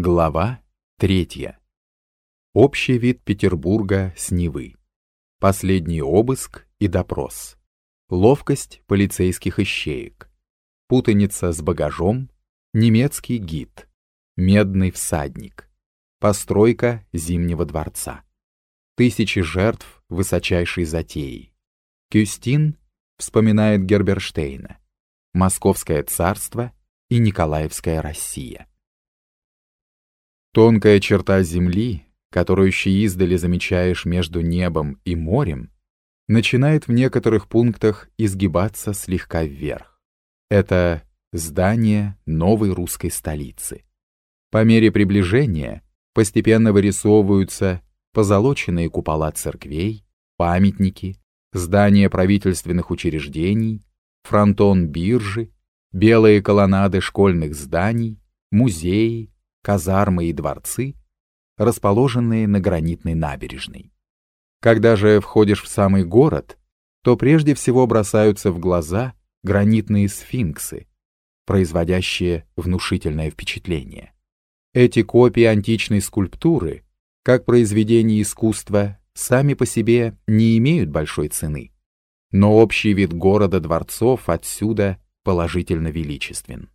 Глава третья. Общий вид Петербурга с Невы. Последний обыск и допрос. Ловкость полицейских ищеек. Путаница с багажом. Немецкий гид. Медный всадник. Постройка Зимнего дворца. Тысячи жертв высочайшей затеи. Кюстин вспоминает Герберштейна. Московское царство и Николаевская Россия. Тонкая черта земли, которую еще издали замечаешь между небом и морем, начинает в некоторых пунктах изгибаться слегка вверх. Это здание новой русской столицы. По мере приближения постепенно вырисовываются позолоченные купола церквей, памятники, здания правительственных учреждений, фронтон биржи, белые колоннады школьных зданий, музеи, казармы и дворцы, расположенные на гранитной набережной. Когда же входишь в самый город, то прежде всего бросаются в глаза гранитные сфинксы, производящие внушительное впечатление. Эти копии античной скульптуры, как произведения искусства, сами по себе не имеют большой цены, но общий вид города-дворцов отсюда положительно величествен.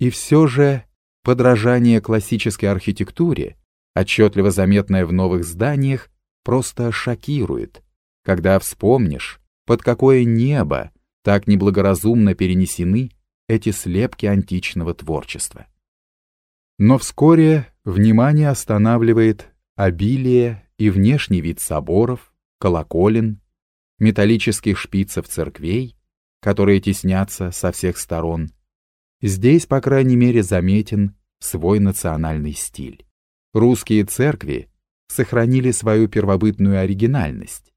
И все же Подражание классической архитектуре, отчетливо заметное в новых зданиях, просто шокирует, когда вспомнишь, под какое небо так неблагоразумно перенесены эти слепки античного творчества. Но вскоре внимание останавливает обилие и внешний вид соборов, колоколен, металлических шпицев церквей, которые теснятся со всех сторон. Здесь, по крайней мере, заметен свой национальный стиль. Русские церкви сохранили свою первобытную оригинальность.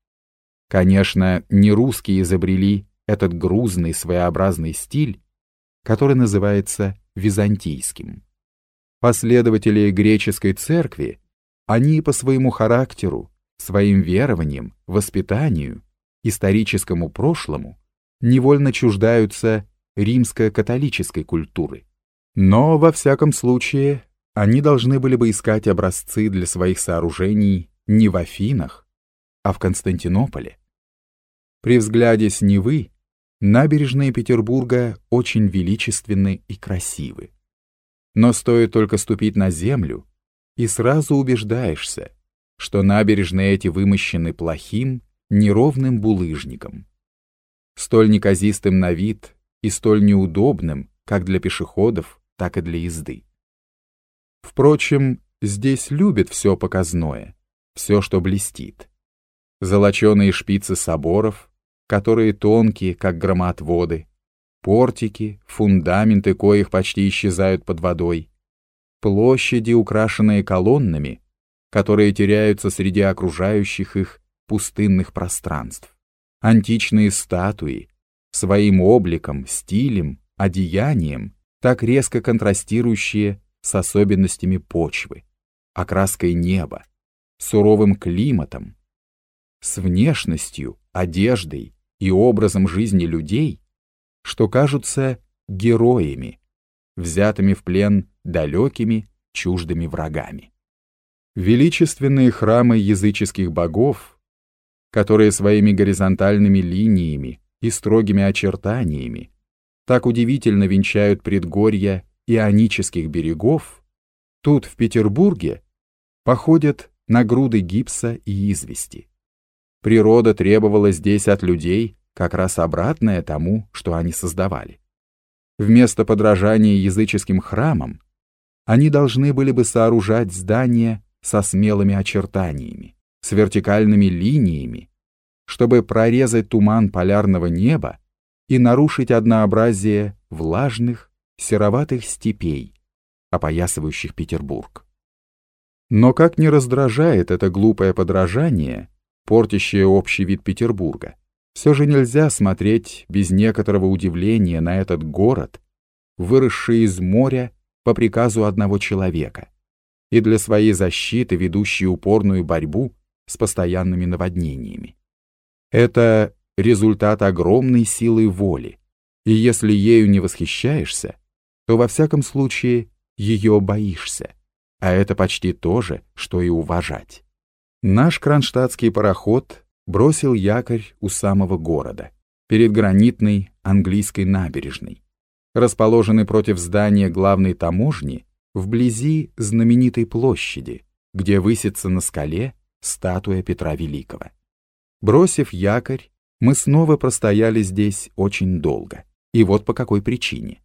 Конечно, не русские изобрели этот грузный своеобразный стиль, который называется византийским. Последователи греческой церкви, они по своему характеру, своим верованиям, воспитанию, историческому прошлому невольно чуждаются римско-католической культуры. Но, во всяком случае, они должны были бы искать образцы для своих сооружений не в Афинах, а в Константинополе. При взгляде с Невы набережные Петербурга очень величественны и красивы. Но стоит только ступить на землю, и сразу убеждаешься, что набережные эти вымощены плохим, неровным булыжником. Столь неказистым на вид и столь неудобным, как для пешеходов, так и для езды. Впрочем, здесь любят все показное, все, что блестит. Золоченые шпицы соборов, которые тонкие, как громоотводы, портики, фундаменты коих почти исчезают под водой, площади, украшенные колоннами, которые теряются среди окружающих их пустынных пространств, античные статуи, своим обликом, стилем, одеянием так резко контрастирующие с особенностями почвы, окраской неба, суровым климатом, с внешностью, одеждой и образом жизни людей, что кажутся героями, взятыми в плен далекими, чуждыми врагами. Величественные храмы языческих богов, которые своими горизонтальными линиями и строгими очертаниями так удивительно венчают предгорья ионических берегов, тут, в Петербурге, походят на груды гипса и извести. Природа требовала здесь от людей как раз обратное тому, что они создавали. Вместо подражания языческим храмам, они должны были бы сооружать здания со смелыми очертаниями, с вертикальными линиями, чтобы прорезать туман полярного неба и нарушить однообразие влажных, сероватых степей, опоясывающих Петербург. Но как не раздражает это глупое подражание, портящее общий вид Петербурга, все же нельзя смотреть без некоторого удивления на этот город, выросший из моря по приказу одного человека и для своей защиты ведущий упорную борьбу с постоянными наводнениями. Это результат огромной силы воли, и если ею не восхищаешься, то во всяком случае ее боишься, а это почти то же, что и уважать. Наш кронштадтский пароход бросил якорь у самого города, перед гранитной английской набережной, расположенной против здания главной таможни, вблизи знаменитой площади, где высится на скале статуя Петра Великого. Бросив якорь, мы снова простояли здесь очень долго. И вот по какой причине.